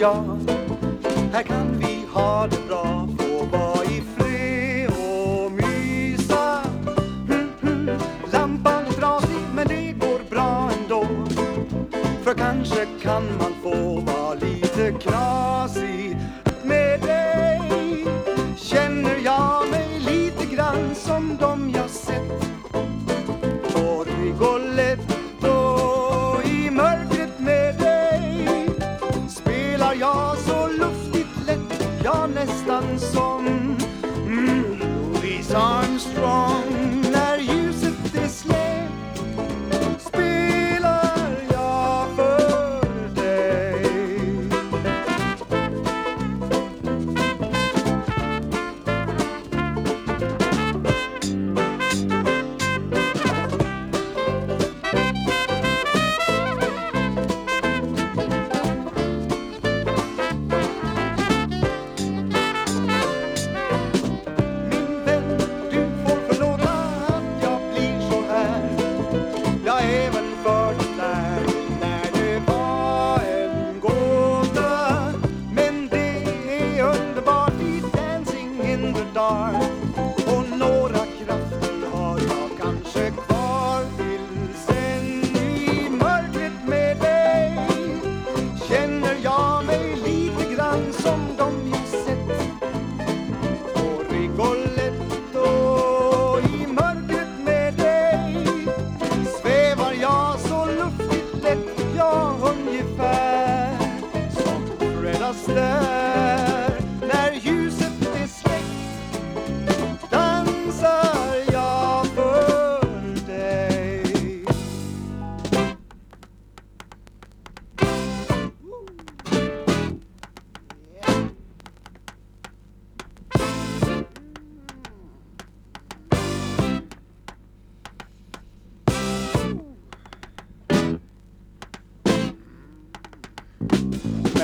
jag spelar jag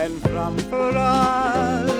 Men framför allt